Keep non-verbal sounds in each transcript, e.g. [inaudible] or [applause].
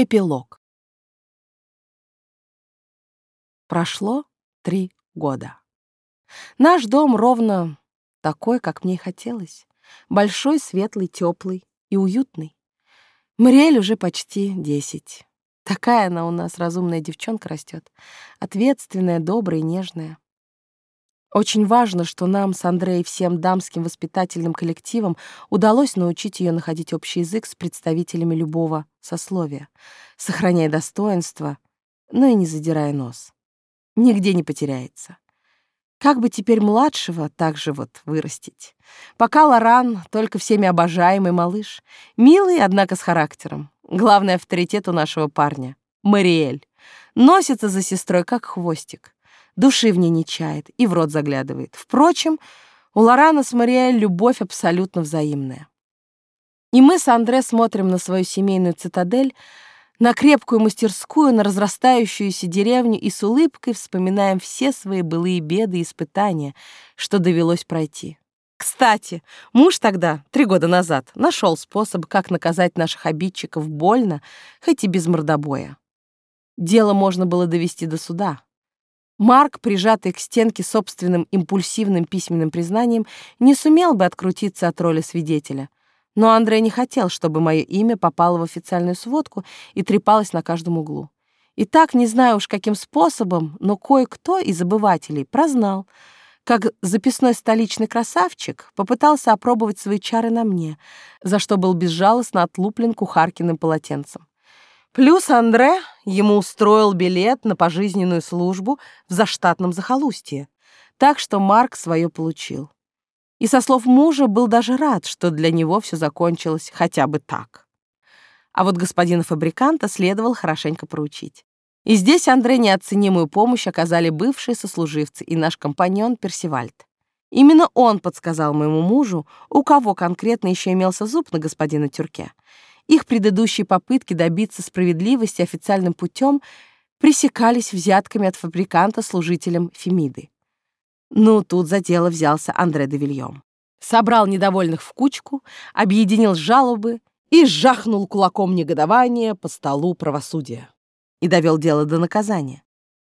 Эпилог. Прошло три года. Наш дом ровно такой, как мне хотелось. Большой, светлый, теплый и уютный. Мариэль уже почти десять. Такая она у нас разумная девчонка растет. Ответственная, добрая и нежная. Очень важно, что нам с Андреей всем дамским воспитательным коллективом удалось научить ее находить общий язык с представителями любого сословия, сохраняя достоинство, но и не задирая нос. Нигде не потеряется. Как бы теперь младшего так же вот вырастить? Пока Лоран только всеми обожаемый малыш, милый, однако с характером. Главный авторитет у нашего парня — Мариэль. Носится за сестрой, как хвостик души в ней не чает и в рот заглядывает. Впрочем, у Лорана с Мариэль любовь абсолютно взаимная. И мы с Андре смотрим на свою семейную цитадель, на крепкую мастерскую, на разрастающуюся деревню и с улыбкой вспоминаем все свои былые беды и испытания, что довелось пройти. Кстати, муж тогда, три года назад, нашел способ, как наказать наших обидчиков больно, хоть и без мордобоя. Дело можно было довести до суда. Марк, прижатый к стенке собственным импульсивным письменным признанием, не сумел бы открутиться от роли свидетеля. Но Андрей не хотел, чтобы мое имя попало в официальную сводку и трепалось на каждом углу. И так, не знаю уж каким способом, но кое-кто из обывателей прознал, как записной столичный красавчик попытался опробовать свои чары на мне, за что был безжалостно отлуплен кухаркиным полотенцем. Плюс Андре ему устроил билет на пожизненную службу в заштатном захолустье. Так что Марк свое получил. И со слов мужа был даже рад, что для него все закончилось хотя бы так. А вот господина фабриканта следовало хорошенько проучить. И здесь Андре неоценимую помощь оказали бывшие сослуживцы и наш компаньон Персивальд. Именно он подсказал моему мужу, у кого конкретно еще имелся зуб на господина Тюрке — их предыдущие попытки добиться справедливости официальным путем пресекались взятками от фабриканта служителям Фемиды. Ну, тут за дело взялся Андре де Вильем. Собрал недовольных в кучку, объединил жалобы и жахнул кулаком негодования по столу правосудия. И довел дело до наказания.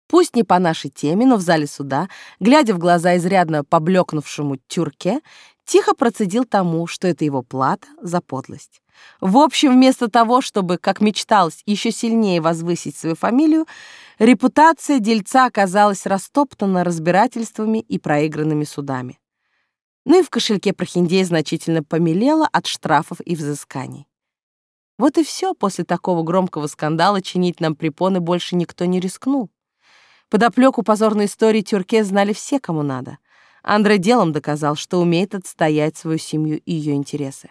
Пусть не по нашей теме, но в зале суда, глядя в глаза изрядно поблекнувшему тюрке, тихо процедил тому, что это его плата за подлость. В общем, вместо того, чтобы, как мечталось, еще сильнее возвысить свою фамилию, репутация дельца оказалась растоптана разбирательствами и проигранными судами. Ну и в кошельке прохиндея значительно помелело от штрафов и взысканий. Вот и все после такого громкого скандала чинить нам препоны больше никто не рискнул. Подоплеку позорной истории Тюрке знали все, кому надо. Андре делом доказал, что умеет отстоять свою семью и ее интересы.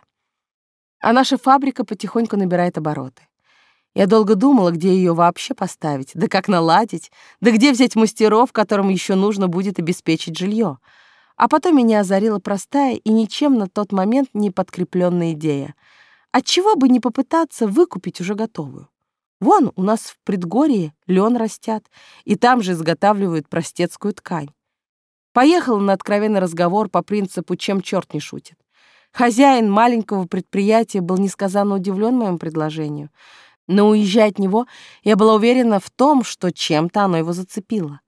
А наша фабрика потихоньку набирает обороты. Я долго думала, где ее вообще поставить, да как наладить, да где взять мастеров, которым еще нужно будет обеспечить жилье. А потом меня озарила простая и ничем на тот момент не подкрепленная идея. Отчего бы не попытаться выкупить уже готовую? Вон у нас в предгорье лен растят, и там же изготавливают простецкую ткань. Поехала на откровенный разговор по принципу «чем черт не шутит». Хозяин маленького предприятия был несказанно удивлен моему предложению. Но уезжая от него, я была уверена в том, что чем-то оно его зацепило.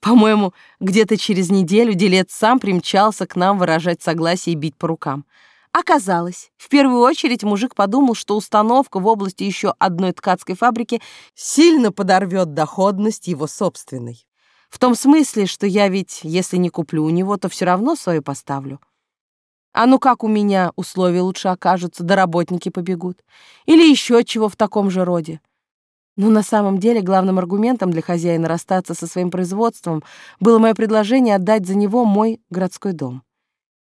По-моему, где-то через неделю делец сам примчался к нам выражать согласие и бить по рукам. Оказалось, в первую очередь мужик подумал, что установка в области еще одной ткацкой фабрики сильно подорвет доходность его собственной. В том смысле, что я ведь, если не куплю у него, то все равно свою поставлю. А ну как у меня условия лучше окажутся, да работники побегут. Или еще чего в таком же роде. Но на самом деле главным аргументом для хозяина расстаться со своим производством было мое предложение отдать за него мой городской дом.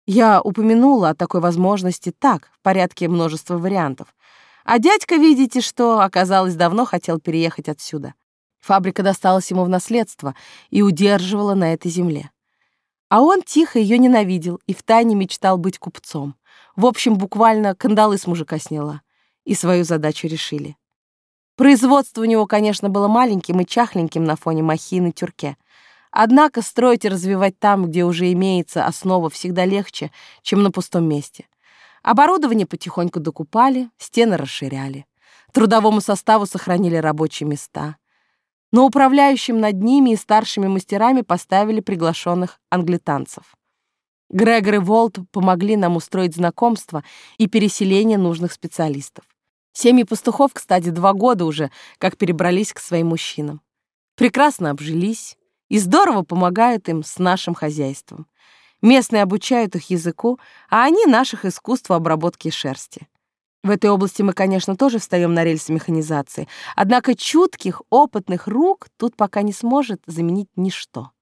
Я упомянула о такой возможности так, в порядке множества вариантов. А дядька, видите, что, оказалось, давно хотел переехать отсюда. Фабрика досталась ему в наследство и удерживала на этой земле. А он тихо ее ненавидел и втайне мечтал быть купцом. В общем, буквально кандалы с мужика сняла. И свою задачу решили. Производство у него, конечно, было маленьким и чахленьким на фоне махины тюрке. Однако строить и развивать там, где уже имеется основа, всегда легче, чем на пустом месте. Оборудование потихоньку докупали, стены расширяли. Трудовому составу сохранили рабочие места. Но управляющим над ними и старшими мастерами поставили приглашенных англитанцев. Грегор и Волт помогли нам устроить знакомство и переселение нужных специалистов. Семьи пастухов, кстати, два года уже, как перебрались к своим мужчинам. Прекрасно обжились и здорово помогают им с нашим хозяйством. Местные обучают их языку, а они — наших искусству обработки шерсти. В этой области мы, конечно, тоже встаем на рельсы механизации, однако чутких, опытных рук тут пока не сможет заменить ничто.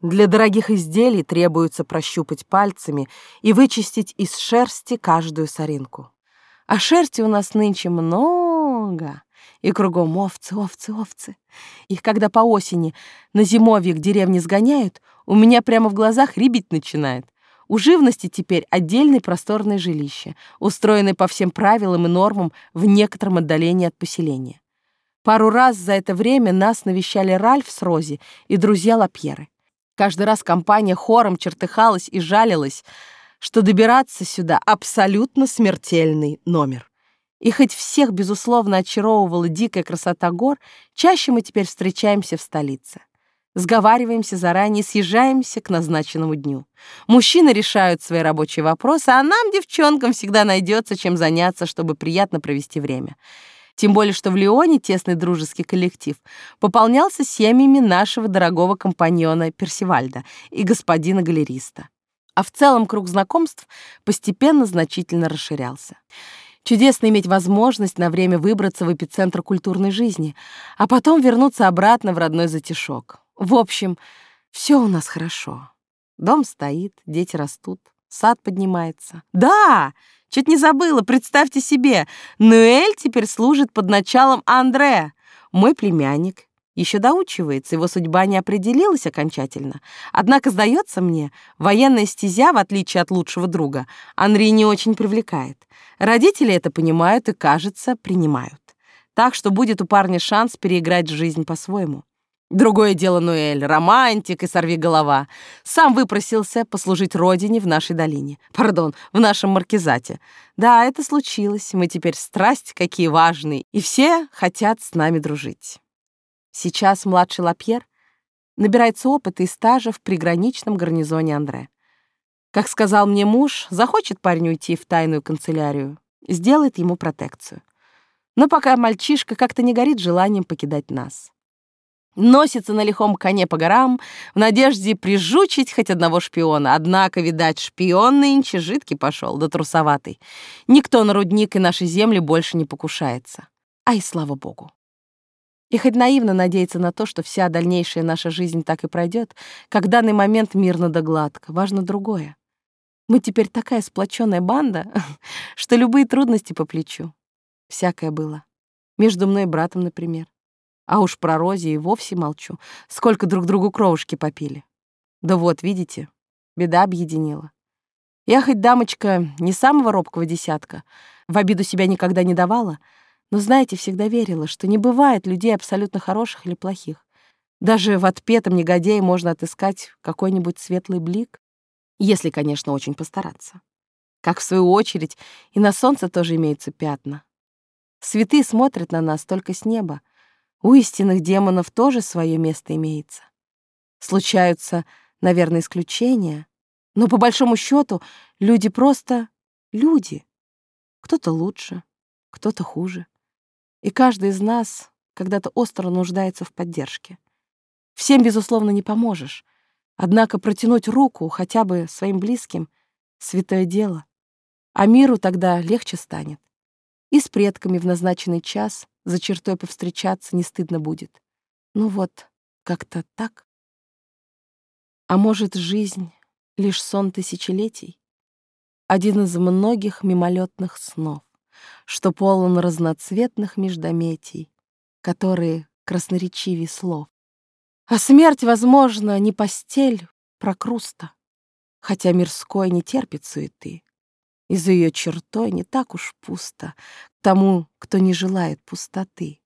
Для дорогих изделий требуется прощупать пальцами и вычистить из шерсти каждую соринку. А шерсти у нас нынче много, и кругом овцы, овцы, овцы. Их когда по осени на зимовье к деревне сгоняют, у меня прямо в глазах рябить начинает. У живности теперь отдельное просторное жилище, устроенное по всем правилам и нормам в некотором отдалении от поселения. Пару раз за это время нас навещали Ральф с Рози и друзья Лапьеры. Каждый раз компания хором чертыхалась и жалилась, что добираться сюда абсолютно смертельный номер. И хоть всех, безусловно, очаровывала дикая красота гор, чаще мы теперь встречаемся в столице. Сговариваемся заранее, съезжаемся к назначенному дню. Мужчины решают свои рабочие вопросы, а нам, девчонкам, всегда найдется чем заняться, чтобы приятно провести время. Тем более, что в Лионе тесный дружеский коллектив пополнялся семьями нашего дорогого компаньона Персивальда и господина галериста. А в целом круг знакомств постепенно значительно расширялся. Чудесно иметь возможность на время выбраться в эпицентр культурной жизни, а потом вернуться обратно в родной затишок. В общем, все у нас хорошо. Дом стоит, дети растут, сад поднимается. Да, Чуть не забыла, представьте себе, Нуэль теперь служит под началом Андре, мой племянник. Еще доучивается, его судьба не определилась окончательно. Однако, сдается мне, военная стезя, в отличие от лучшего друга, Анри не очень привлекает. Родители это понимают и, кажется, принимают. Так что будет у парня шанс переиграть жизнь по-своему. Другое дело Нуэль, романтик и сорви голова. Сам выпросился послужить родине в нашей долине. Пардон, в нашем маркизате. Да, это случилось. Мы теперь страсть какие важные, и все хотят с нами дружить. Сейчас младший Лапьер набирается опыта и стажа в приграничном гарнизоне Андре. Как сказал мне муж, захочет парень уйти в тайную канцелярию, сделает ему протекцию. Но пока мальчишка как-то не горит желанием покидать нас носится на лихом коне по горам в надежде прижучить хоть одного шпиона. Однако, видать, шпион нынче жидкий пошел, да трусоватый. Никто на рудник и наши земли больше не покушается. Ай, слава богу. И хоть наивно надеяться на то, что вся дальнейшая наша жизнь так и пройдет, как в данный момент мирно да гладко, важно другое. Мы теперь такая сплоченная банда, [laughs] что любые трудности по плечу. Всякое было. Между мной и братом, например. А уж про Рози и вовсе молчу. Сколько друг другу кровушки попили. Да вот, видите, беда объединила. Я хоть дамочка не самого робкого десятка, в обиду себя никогда не давала, но, знаете, всегда верила, что не бывает людей абсолютно хороших или плохих. Даже в отпетом негодяе можно отыскать какой-нибудь светлый блик, если, конечно, очень постараться. Как, в свою очередь, и на солнце тоже имеются пятна. Святые смотрят на нас только с неба, у истинных демонов тоже свое место имеется. Случаются, наверное, исключения, но по большому счету люди просто люди. Кто-то лучше, кто-то хуже. И каждый из нас когда-то остро нуждается в поддержке. Всем, безусловно, не поможешь. Однако протянуть руку хотя бы своим близким — святое дело. А миру тогда легче станет. И с предками в назначенный час за чертой повстречаться не стыдно будет. Ну вот, как-то так. А может, жизнь — лишь сон тысячелетий? Один из многих мимолетных снов, что полон разноцветных междометий, которые красноречивее слов. А смерть, возможно, не постель, прокруста, хотя мирской не терпит суеты и за ее чертой не так уж пусто тому, кто не желает пустоты.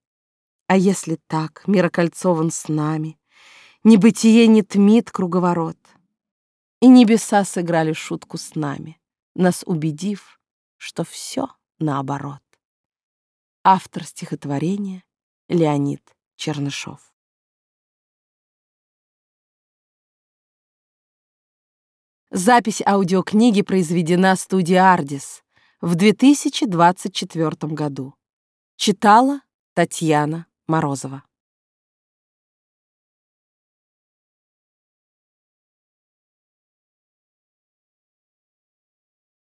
А если так, мир окольцован с нами, небытие не тмит круговорот, и небеса сыграли шутку с нами, нас убедив, что все наоборот. Автор стихотворения Леонид Чернышов. Запись аудиокниги произведена студией «Ардис» в 2024 году. Читала Татьяна Морозова.